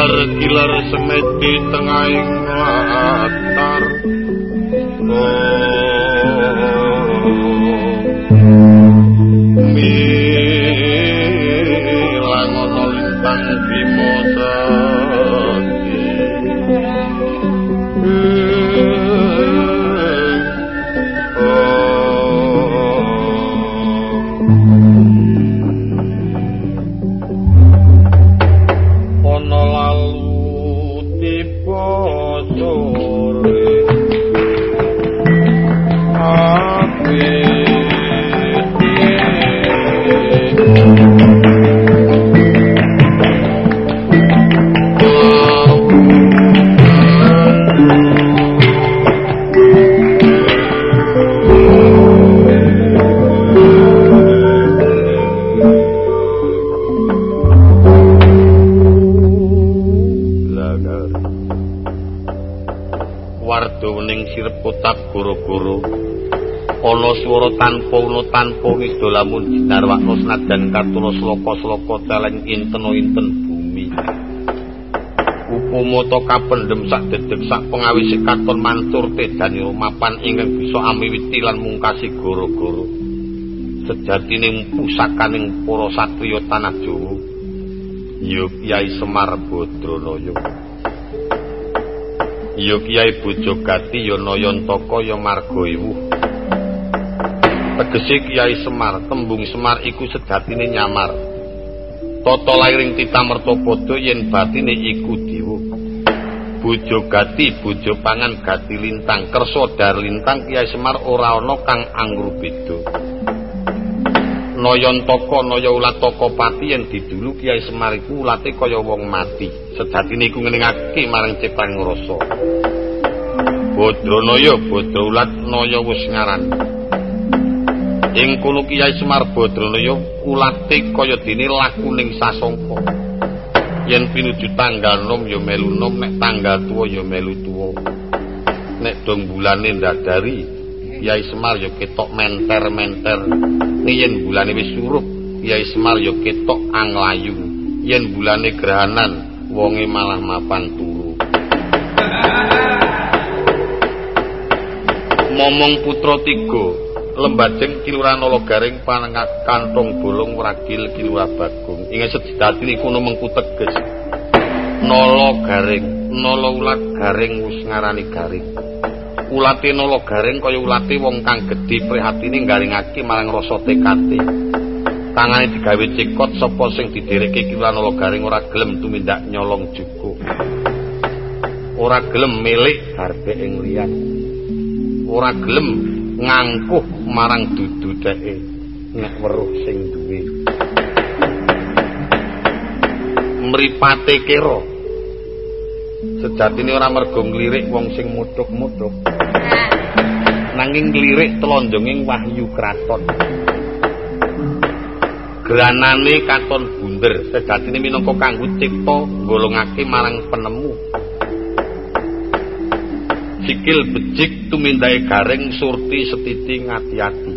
kilar-kilar semet di tengah tanpa una tanpa wida lamun jinar wakna senajan katuna sloka-sloka teleng inten-inten bumi. Upamata kapendhem sak dedeg sak pengawisi katon mantur tedani rumapan ingkang bisa amiwiti lan mungkasi guru-guru sejatine pusakaning para satriya tanah Jawa ya Kyai Semar Badranaya. Ya Kyai Bojogati ya Nayantaka ya Marga Iwuh tegese Kyai Semar. Tembung Semar iku sejatine nyamar. Tata lairing tita mertapada yen batine iku dewa Bojogati bojo pangan gati lintang. Kersa dar lintang Kyai Semar ora ana kang anggur beda. Nayantaka Naya Ulataka Pati yen didulu Kyai Semar iku ulate kaya wong mati. Sejatine iku ngeningake marang ciptaning rasa. Badranaya Badra Ulat Naya wis ngaran Ing kono Kyai Semar Badranaya ulate kaya dene lakuning sasangka yen pinuju tanggal nom ya melu nom nek tanggal tuwa ya melu tuwa. Nek dong bulane ndadari Kyai Semar ya ketok menter-menter. Yen bulane wis surup Kyai Semar ya ketok anglayu. Yen bulane grahanan wonge malah mapan turu. Momong putra tiga lembajeng kilurahan ala garing panengak kantong bolong ragil kilurah bagung ingat sedidati niku mengku teges. Nolo garing nolo ulat garing wis ngarani garing. Ulate nolo garing kaya ulate wong kang gedhe prihatine garingake marang rasa tekate. Tangane digawe cekot sapa sing didereke kilurahan ala garing ora gelem tumindak nyolong juku ora gelem milik garbe ing liyan ora gelem ngangkuh marang dudu nek weruh sing duwe. Mripate kira. Sejatine ora mergo nglirik wong sing mutuk-mutuk nanging nglirik telonjonging wahyu kraton. Granane katon bunder. Sejatine minangka kanggo cipta golongake marang penemu sikil becik tumindake garing surti setiti ngati-ati.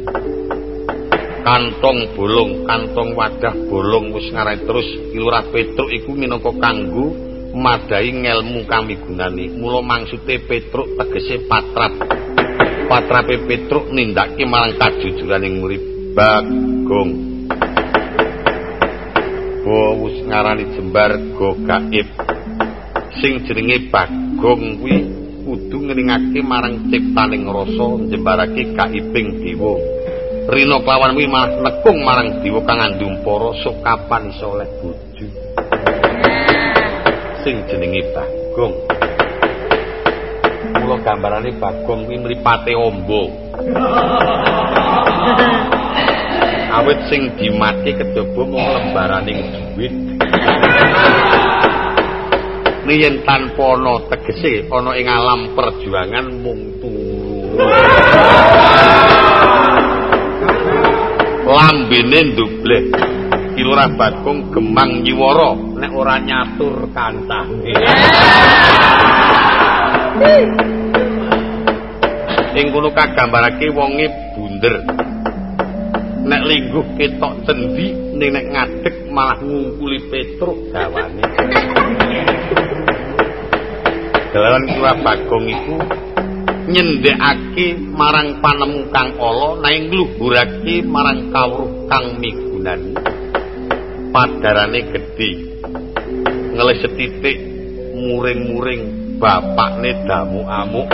Kantong bolong kantong wadah bolong wis ngarai terus. Kilurah petruk iku minangka kanggo madai ngelmu kami gunani. Mula maksude petruk tegese patrap. Patrape petruk nindakake marang kajujuraning murid bagong. Bo wis ngarani jembar go gaib sing jenenge bagong kuwi kudu ngeningake marang ciptaning rasa njembarake kaiping dewa. Rina kelawan kuwi malah nekung marang dewa kang andumpara sok kapan iso oleh bojo. Sing jenenge Bagong. Mula gambarane Bagong kuwi mripate ombo. Awit sing dimati kedhapa mung lembaraning dhuwit. Niyen tanpa ana tegese ana ing alam perjuangan mung. Lambene ndubleh. Kilurah Bagong gemang nyiwara nek ora nyatur kantahe. Ing kono kagambarake wonge bunder. Nek lingguh ketok cendi ning nek ngadeg malah ngungkuli petruk gawane. Pagelaran Kilurah Bagong iku nyendhekake marang panemu kang ala nanging ngluhurake marang kawruh kang migunani. Padarane gedhe. Ngeles setitik muring-muring bapakne damu amuk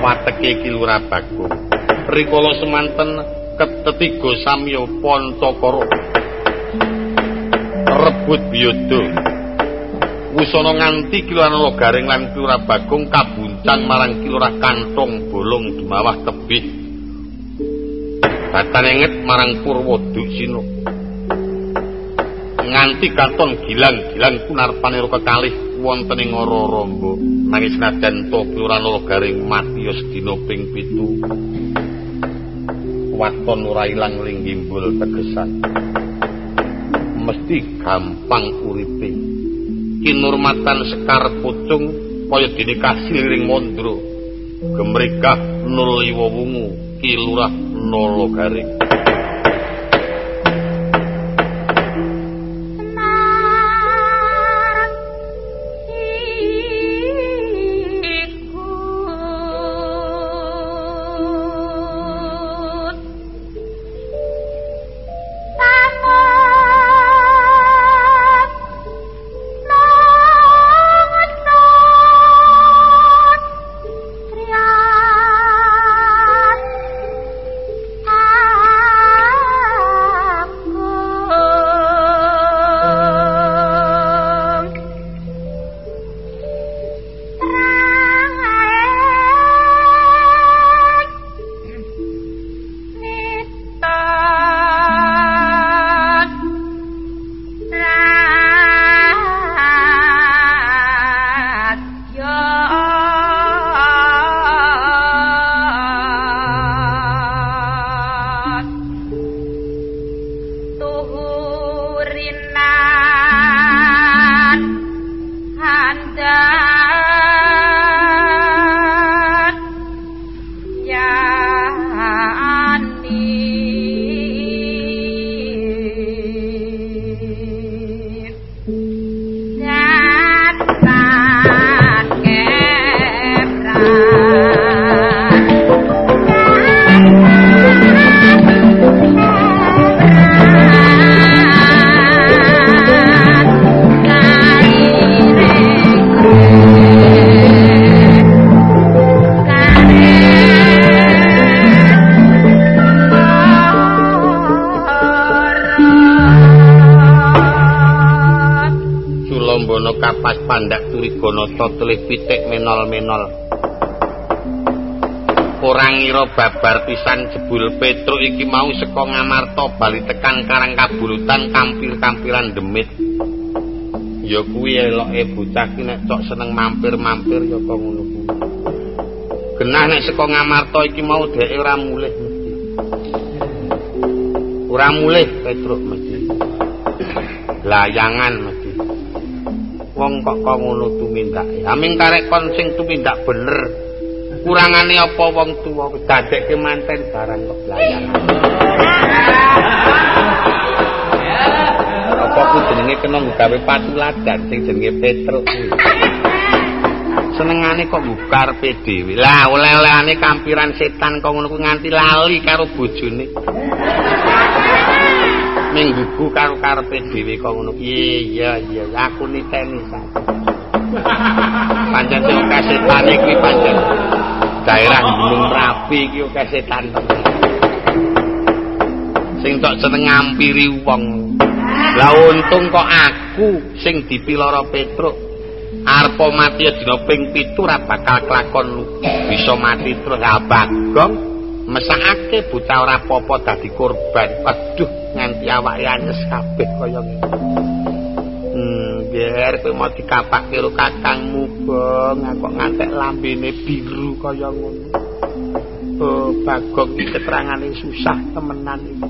wateke Kilurah Bagong. Rikala semanten ketetiga samya pancakara. Rebut biyodo Wusana nganti kilurah garing lan kilurah bagong kabuncang marang kilurah kantong bolong dumawah tebih. Batan enget marang Purwodu Sino. Nganti katon gilang-gilang kunar panero kekalih wonten ing ora rombo. Nangis to kilurah garing mati ya sedina ping 7. Waton ora ilang linggimbul tegesan. Mesti gampang uripe. Kinurmatan sekar pucung kaya dene kasliring mondro. Gemregah nul liwa wungu kilurah nolo garing telih pitik menol-menol. Ora ngira babar pisan jebul Petro iki mau saka Ngamarta bali tekan Karang Kabulutan kampir-kampiran demit. Ya kuwi eloke bocah ki nek cok seneng mampir-mampir ya kok ngono kuwi. Genah nek saka Ngamarta iki mau dhek ora mulih. Ora mulih Petro mesti. Layangan mesti. Wong kok kok ngono tumindak. Aming karek kon sing tumindak bener. Kurangane apa wong tuwa? Dadekke manten barang kok layangan apa ku jenenge kena gawe patuladan sing jenenge Petruk senengane kok bukar PDW lah oleh-olehane kampiran setan kok ngono nganti lali karo bojone mingguku karo karepe dhewe kok ngono. Iya iya aku niteni pancen sing kasetane kuwi pancen daerah gunung rapi iki kasetan. Sing tok seneng ngampiri wong. Lah untung kok aku sing dipiloro Petruk. Arep mati dina ping 7 ora bakal kelakon bisa mati terus. Abagong mesakake buta ora apa-apa dadi korban. Aduh nganti awake anyes kabeh kaya ngene. Hmm, biar kowe mau dikapak karo kakangmu, Bong, kok ngantek lambene biru kaya ngono. Oh, Bagong iki keterangane susah temenan iki.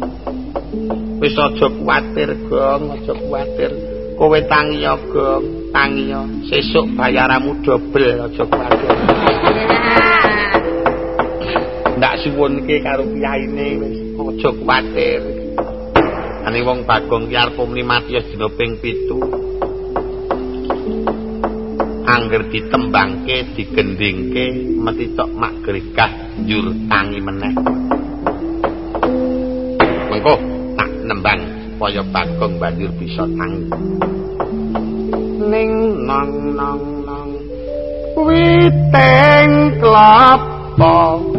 Wis aja kuwatir, Gong, aja kuwatir. Kowe tangi ya, Gong, tangi ya. Sesuk bayaramu dobel, aja kuwatir. Ndak suwunke karo kiyaine wis aja kuwatir. Ane wong Bagong ki arep muni mati dina ping 7. angger ditembangke digendingke mesti tok mak gregah njur tangi meneh. Mengko tak nembang supaya bagong banjur bisa tangi. Ning nang nang nang witeng klapa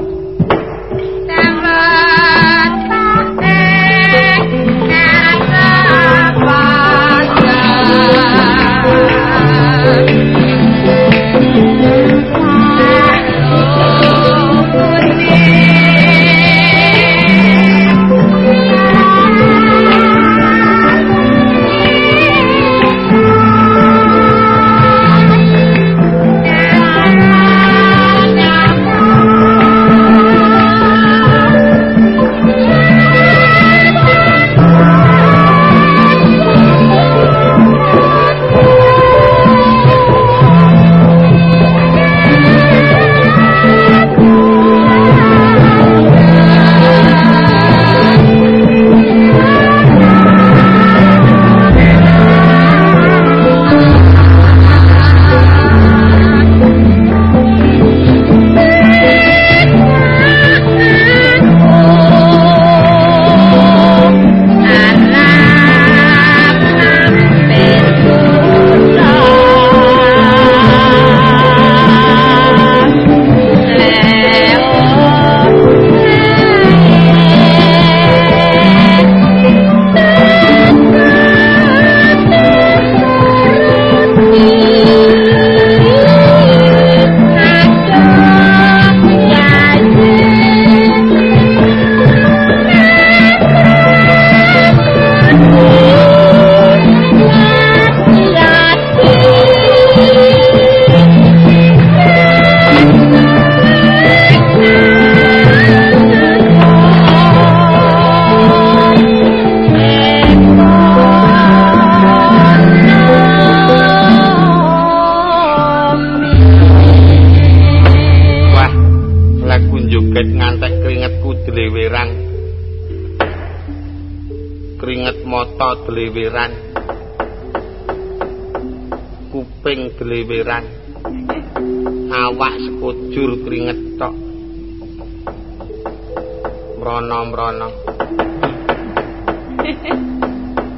mrono-mrono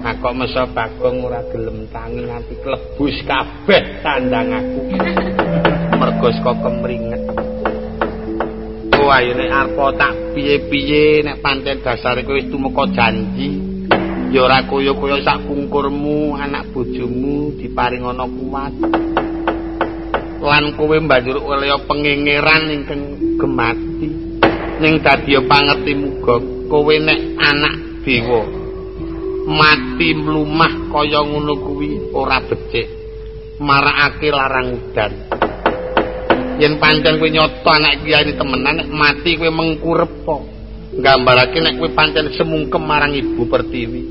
nah kok mesa bagong ora gelem tangi nganti klebus kabeh tandang aku. Mergo saka kemringet. Wah, ini arpo tak piye-piye nek pancen dasare kowe wis tumeka janji. Ya ora kaya-kaya sak pungkurmu anak bojomu diparing ana kuat lan kowe banjur oleh pengengeran ingkang gemati ning dadi pangerti muga kowe nek anak dewa mati mlumah kaya ngono kuwi ora becik. Marakake larang udan. Yen pancen kowe nyoto anak kiai temenan nek mati kowe mengkurep kok nggambarake nek kowe pancen semungkem marang ibu pertiwi.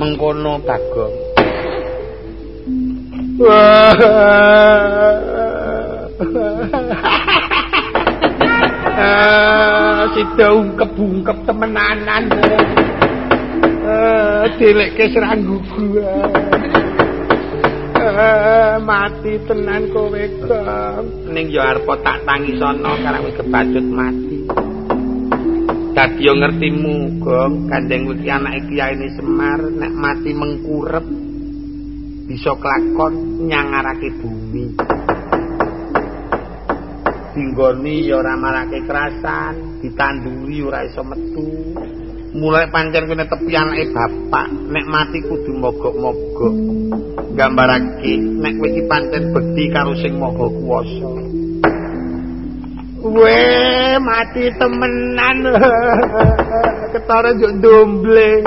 Mengkono bagong sida ungkep-ungkep temenanan. Delekke serangguku mati tenan kowe kang. Ning ya arep tak tangi sono karang wis kebacut mati. Dadi yo ngertimu gong. Gandeng iki anake kiai Semar nek mati mengkurep bisa kelakon nyangarake bumi dinggoni yo ora marake kerasan ditanduri ora iso metu mulai pancen kene tepi anake bapak nek mati kudu mogok-mogok gambarake nek kowe iki pancen bekti karo sing maha kuwasa Weh, mati temenan. Ketara juk domble.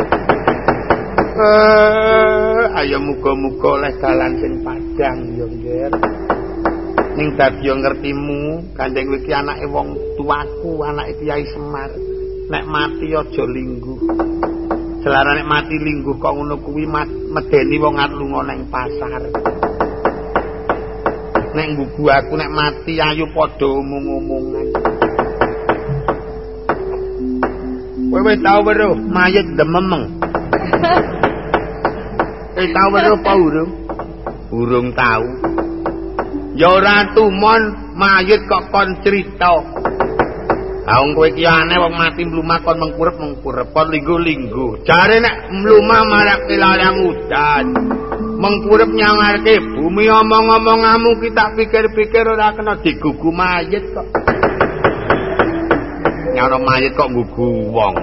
Uh, ayo muga-muga oleh dalan sing padang yo, Nger. Ning dadi ngertimu, gandeng iki anake wong tuaku, anake Kyai Semar. Nek mati aja lingguh. Selarane mati lingguh kok ngono kuwi medeni wong arep lunga ning pasar. nek nggugu aku nek mati ayo padha omong-omongan kowe wis tau weruh mayit dememeng Eh tau weruh apa urung? Urung tau. Ya ora tumon mayit kok kon crita. Aung kowe iki aneh wong mati mlumak kon mengkurep mengkurep kon linggo-linggo. Jare nek mlumak marak kelarang udan. Mengkurep nyangarke bumi omong-omongamu kita pikir-pikir ora kena digugu mayit kok. Nyara mayit kok gugu wong.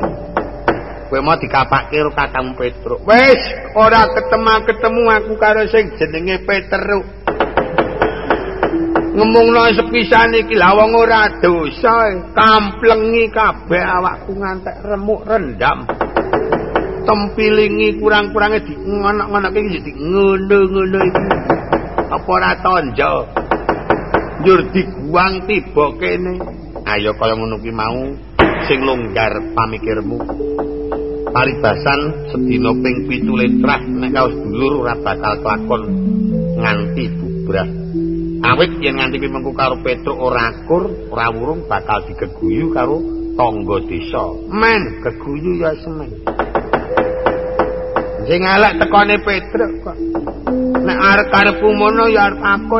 kowe mau dikapake karo Kakang Petruk. Wis, ora ketemu-ketemu aku karo sing jenenge Petruk. Ngomongno sepisan iki la wong ora dosa, kamplengi kabeh awakku ngantek remuk rendam. Tempilingi kurang-kurange di ngono-ngonoke iki ngono-ngono iki. Apa ora tonjo? Njur diguang tiba kene. Ayo kaya ngono mau sing longgar pamikirmu. paribasan sedina ping 7 letrah nek kaos dulur ora bakal kelakon nganti bubrah awit yen nganti pimengku karo Petruk ora akur ora wurung bakal digeguyu karo tangga desa men geguyu ya semen sing elek tekone Petruk kok nek arep-arepku mono ya arep aku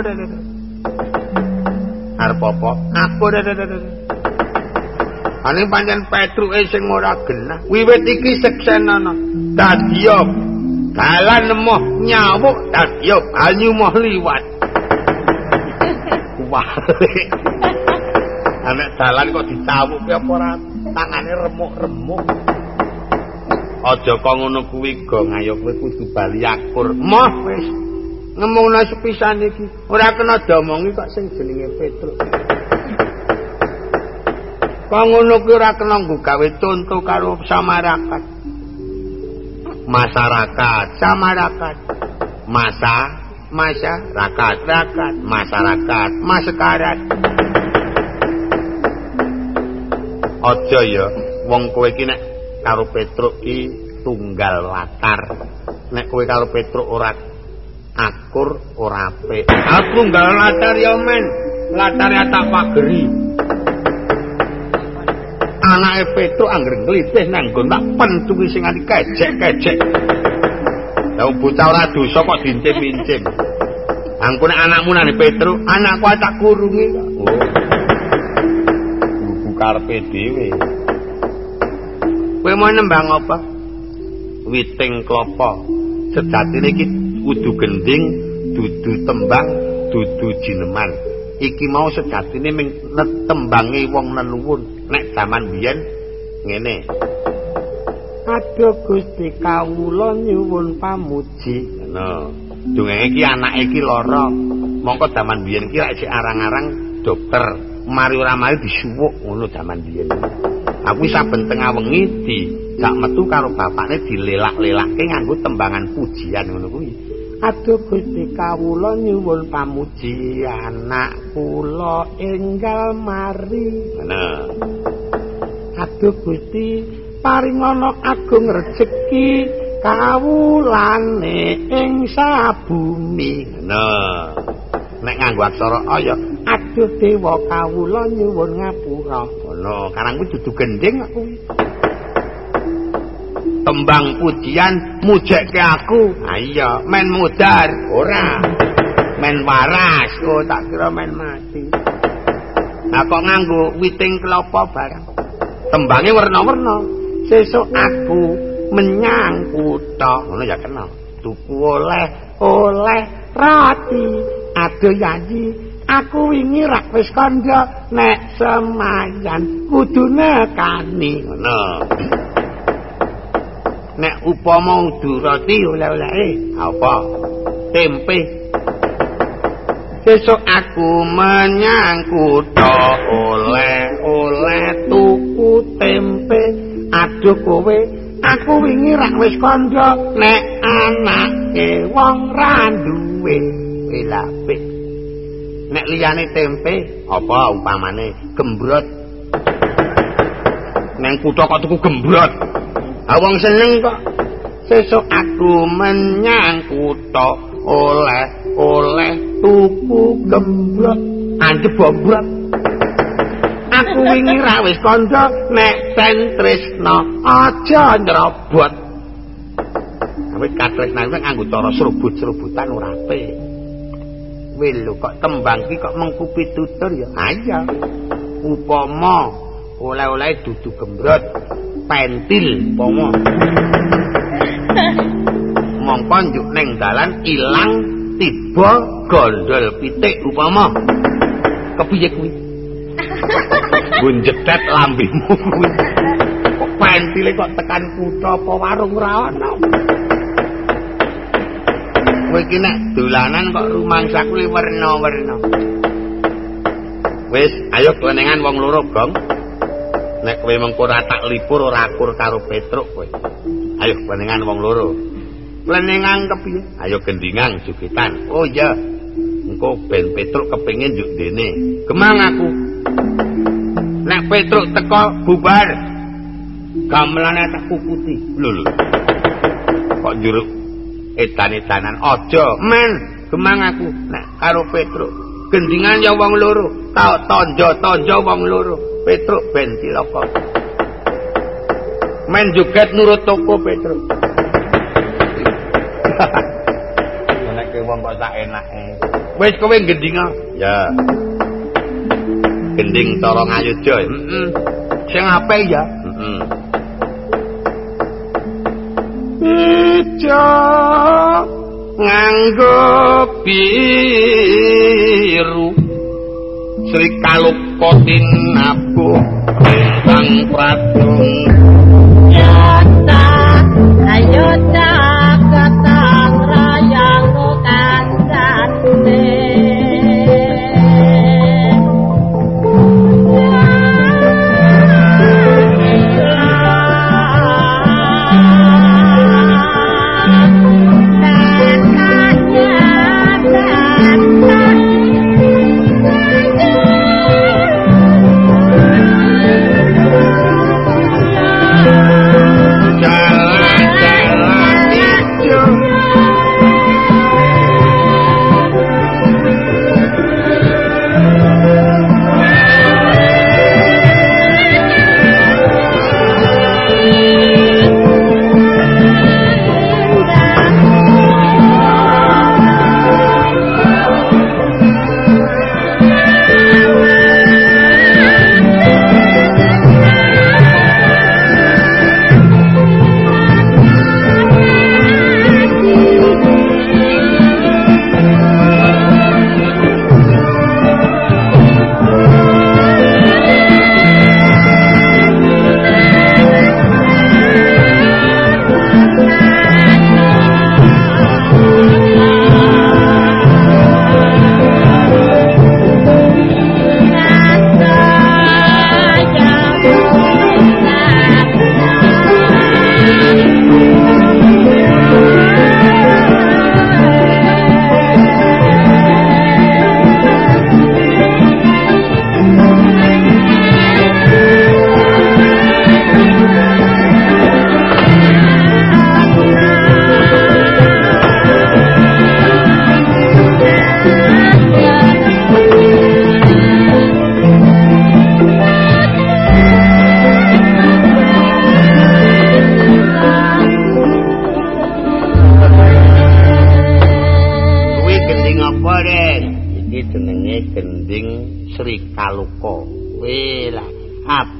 arep apa aku Ane pancen Petruke sing ora genah. Wiwit iki seksenana. Dadi yo dalan emoh nyawuk dadi yo banyu moh liwat. Wah. Anek dalan kok dicawuk apa ora tangane remuk-remuk. Aja kok ngono kuwi go ngayo kowe kudu bali akur. Moh wis. Ngemungna sepisan iki. Ora kena domongi kok sing jenenge Petruk. Pangono ki ora kena gawe conto karo samarakat. Masyarakat, samarakat. Masa, masa, rakat, rakat, masyarakat, masekarat. Aja ya, wong kowe iki nek karo Petruk ki tunggal latar. Nek kowe karo Petruk ora akur, ora apik. Aku tunggal latar ya men. Latare tak pageri. anake Petruk anggere nglitih nang nggon tak pentuki sing nganti kecek-kecek. Lah bocah ora dosa kok dincim-incim. Angku nek anakmu nang Petruk, anakku tak kurungi. Oh. Buku karepe dhewe. Kowe mau nembang apa? Witing klopo. Sejatine iki kudu gending, dudu tembang, dudu jineman. Iki mau sejatine ming tembange wong leluhur. nek jaman biyen ngene Aduh Gusti kawula nyuwun pamuji. Ngono. Dongeng iki anake iki lara. Mongko jaman biyen iki lek arang-arang dokter mari ora mari disuwuk ngono jaman biyen. Aku saben tengah wengi di sak metu karo bapakne dilelak-lelakke nganggo tembangan pujian ngono kuwi. Aduh Gusti kawula nyuwun pamuji anak kula enggal mari. Nah. Aduh Gusti paringana agung rejeki kawulane ing sabumi. Nah. Nek nganggo aksara aya, aduh dewa kawula nyuwun ngapura. Ngono, karang kuwi dudu gending kuwi. tembang pujian mujekke aku. Ha iya, men mudar ora. Men waras, oh tak kira men mati. Nah kok nganggo witing kelapa barang. Tembange warna-warna. Sesuk aku menyang kutha, ngono ya kena. Tuku oleh oleh roti. Aduh yaji, aku wingi rak wis kandha nek semayan. Kudu nekani ngono. nek upama udu roti oleh-oleh. Apa? Tempe. Sesuk aku menyang kutha oleh-oleh tuku tempe aduh kowe aku wingi rak wis kandha nek anake wong ra duwe welapik nek liyane tempe apa upamane gembrot nang kutha kok tuku gembrot Awang seneng kok. Sesuk aku menyang kutha oleh-oleh tuku gemblok anjep bobrok. Wingi ra wis kandha nek tentresna aja nyrobot. Awit katresnan kuwi nganggo cara serubut-serubutan ora apik. Welo kok tembang ki kok mengkupi tutur ya. Ayo. Upama oleh-oleh dudu gembrot pentil upama. Mongko njuk ning dalan ilang tiba gondol pitik upama. Kepiye kuwi? Bunjetet lambemu kuwi. Kok pentile kok tekan kutha apa warung ra ono? Kowe iki nek dolanan kok rumangsa kuwi werna-werna. Wis, ayo kelenengan wong loro, Gong. Nek kowe mengko ora tak lipur ora akur karo Petruk kowe. Ayo kelenengan wong loro. Kelenengan kepiye? Ayo gendingan jugitan. Oh iya. Engko ben Petruk kepengin juk dene. Gemang aku. Nek Petruk teko bubar. Gamelane tak kukuti. Lho lho. Kok juruk edan-edanan aja, men. Gemang aku nek karo Petruk. Gendingan ya wong loro. Tau tonjo-tonjo wong loro. Petruk ben cilaka. Men joget nurut toko Petruk. Nek wong kok sak enake. Wis kowe gendinga. Ya. Gending cara ngayuja. Heeh. Sing ape ya? Heeh. Ijo nganggo biru Sri Kalukotin nabu Rentang pradung Yota, ayota,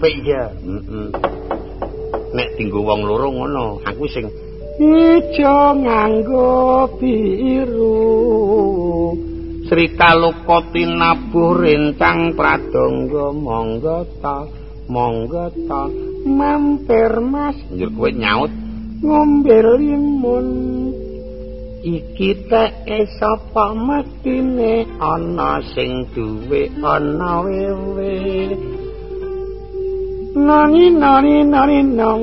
apik ya. Heeh. Nek dinggo wong loro ngono, aku sing ijo nganggo biru. Sri Kaluka tinabuh rencang pradangga monggo ta, monggo ta, mampir Mas. Njur kowe nyaut ngombe limun. Iki teke sapa mestine ana sing duwe ana wewe. Nani nani nani nong.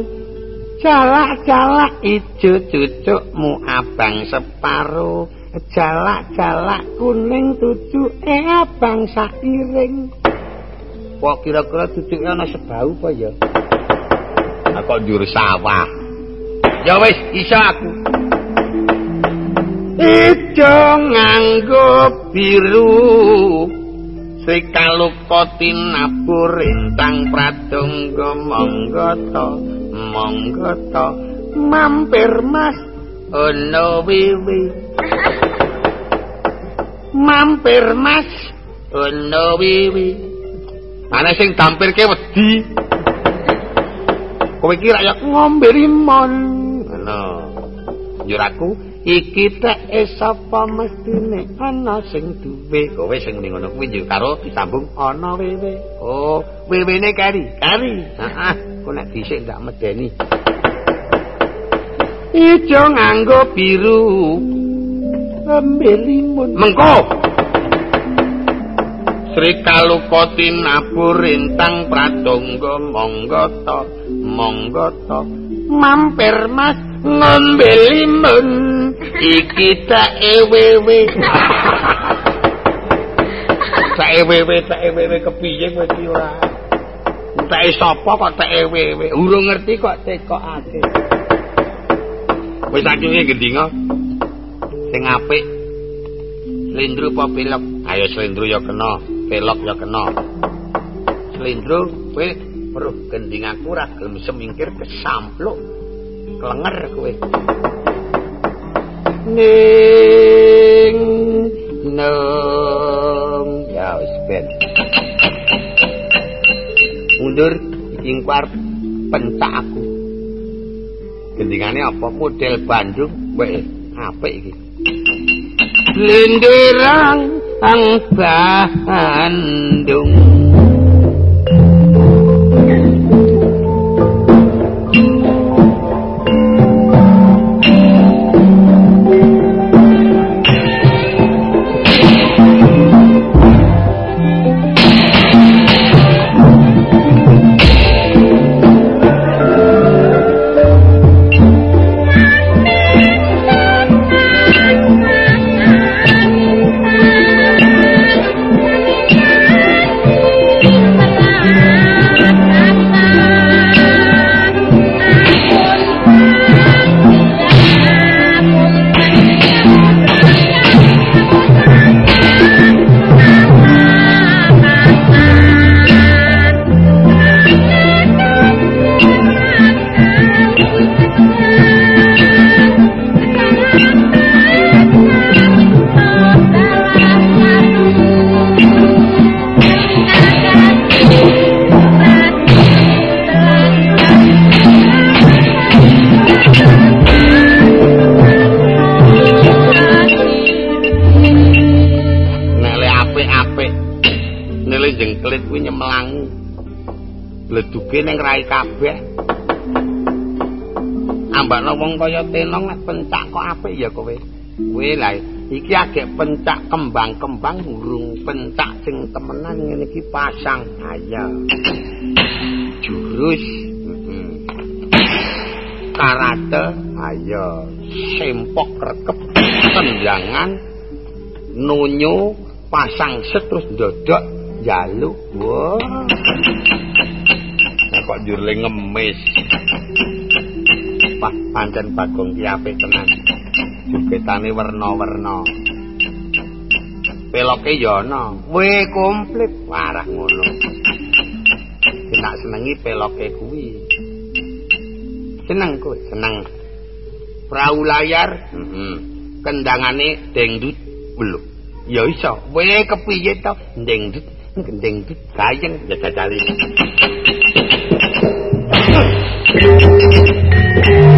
Jalak-jalak ijo cucukmu abang separo. Jalak-jalak kuning tujuke abang sairing. Kok kira-kira cucuke ana sebau apa ya? Kok njur sawah. Ya wis, iso aku. Ijo nganggo biru Sri kaluka tinabur rintang pradangga monggo to monggo to mampir Mas. Ono wiwi. Mampir mas. Ono wiwi. Ana sing dampirke wedi. Kowe iki rakyat ngombe limon ngono. Njuraku iki tek sapa mestine? Ana sing duwe. Kowe sing muni ngono kuwi yo karo disambung ana wewe. Oh wewene kari? Kari. Heeh. Kok nek dhisik ndak medeni. Ijo nganggo biru. Ambil limun. Mengko! Sri Kalukoti nabur rintang pradonga monggo to monggo to mampir mas. Ngombe limun iki tak ewewe. Tak ewewe tak ewewe kepiye iki ora? Tak sapa kok tak ewewe? Urung ngerti kok tekokake. Wis sakinge gendinga sing apik. Slendro apa pelok? Ayo slendro ya kena. Pelok ya kena. Slendro kowe weruh gendingaku ora gelem semingkir kesampluk. Klenger kowe ning nang ya wis ben. Mundur iki kuar pencak aku. Gendingane apa? Model Bandung. Wae apik iki. Lenderang ang Bandung rai kabeh. Ambakno wong kaya tenong nek pencak kok apik ya kowe. Kowe lah iki agek pencak kembang-kembang burung pencak sing temenan ngene iki pasang ayo. Jurus karate ayo sempok rekep tendangan nunyu pasang set terus dodok jaluk wah kok jurle ngemis. Wah, pancen Bagong ki apik tenan. Jubetane werna-werna. Peloke ya ana. We komplit warah ngono. Enak senengi peloke kuwi. Seneng kowe, seneng. Prau layar, heeh. Mm Kendangane dengdut belum. Ya iso. We kepiye to? Dengdut, dengdut gayeng ya dadali. Thank you.